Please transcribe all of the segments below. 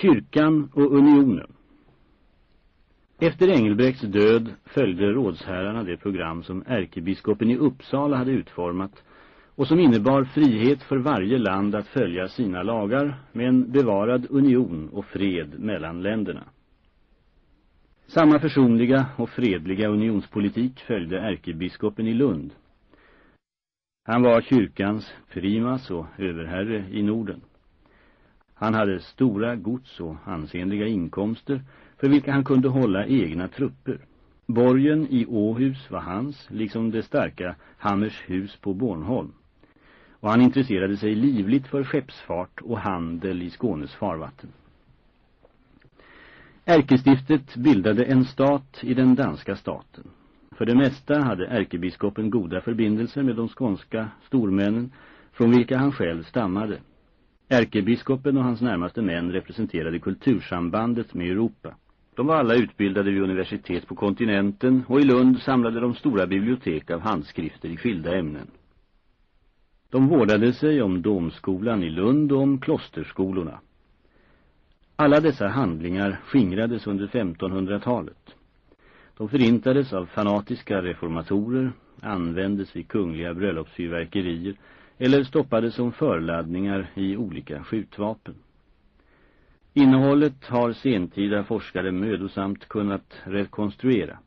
Kyrkan och unionen Efter Engelbrekts död följde rådsherrarna det program som ärkebiskopen i Uppsala hade utformat och som innebar frihet för varje land att följa sina lagar med en bevarad union och fred mellan länderna. Samma försonliga och fredliga unionspolitik följde ärkebiskopen i Lund. Han var kyrkans primas och överherre i Norden. Han hade stora gods och ansenliga inkomster för vilka han kunde hålla egna trupper. Borgen i Åhus var hans, liksom det starka Hammershus på Bornholm. Och han intresserade sig livligt för skeppsfart och handel i Skånes farvatten. Ärkestiftet bildade en stat i den danska staten. För det mesta hade ärkebiskopen goda förbindelser med de skånska stormännen från vilka han själv stammade. Ärkebiskopen och hans närmaste män representerade kultursambandet med Europa. De var alla utbildade vid universitet på kontinenten och i Lund samlade de stora bibliotek av handskrifter i skilda ämnen. De vårdade sig om domskolan i Lund och om klosterskolorna. Alla dessa handlingar skingrades under 1500-talet. De förintades av fanatiska reformatorer, användes vid kungliga bröllopsfyrverkerier eller stoppades som förladdningar i olika skjutvapen. Innehållet har sentida forskare mödosamt kunnat rekonstruera.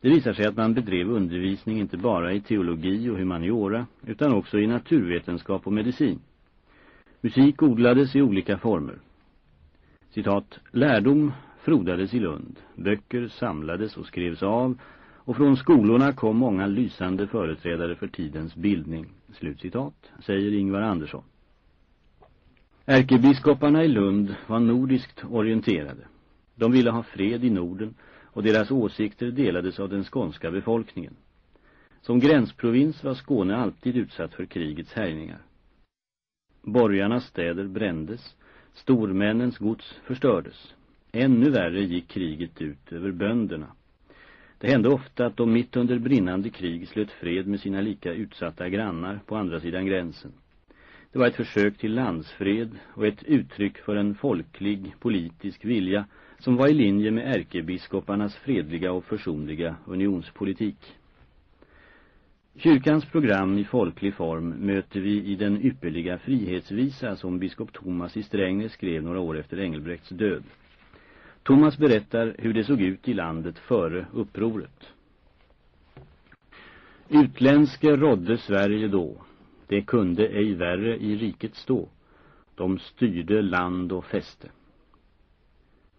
Det visar sig att man bedrev undervisning inte bara i teologi och humaniora utan också i naturvetenskap och medicin. Musik odlades i olika former. Citat, lärdom frodades i Lund, böcker samlades och skrevs av och från skolorna kom många lysande företrädare för tidens bildning. Slutcitat, säger Ingvar Andersson. Ärkebiskoparna i Lund var nordiskt orienterade. De ville ha fred i Norden och deras åsikter delades av den skånska befolkningen. Som gränsprovins var Skåne alltid utsatt för krigets härjningar. Borgarnas städer brändes, stormännens gods förstördes. Ännu värre gick kriget ut över bönderna. Det hände ofta att de mitt under brinnande krig slöt fred med sina lika utsatta grannar på andra sidan gränsen. Det var ett försök till landsfred och ett uttryck för en folklig politisk vilja som var i linje med ärkebiskoparnas fredliga och försonliga unionspolitik. Kyrkans program i folklig form möter vi i den ypperliga frihetsvisa som biskop Thomas i Strängnäs skrev några år efter Engelbrekts död. Thomas berättar hur det såg ut i landet före upproret. Utländske rådde Sverige då. Det kunde ej värre i riket stå. De styrde land och fäste.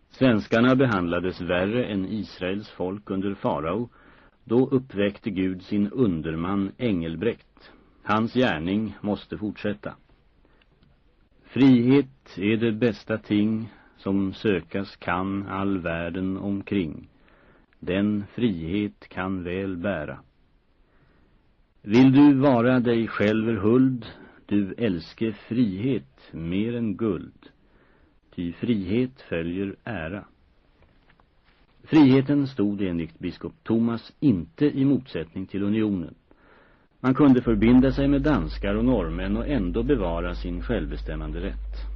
Svenskarna behandlades värre än Israels folk under farao. Då uppväckte Gud sin underman Engelbrekt. Hans gärning måste fortsätta. Frihet är det bästa ting som sökas kan all världen omkring. Den frihet kan väl bära. Vill du vara dig själver huld, du älske frihet mer än guld. Ty frihet följer ära. Friheten stod enligt biskop Thomas inte i motsättning till unionen. Man kunde förbinda sig med danskar och norrmän och ändå bevara sin självbestämmande rätt.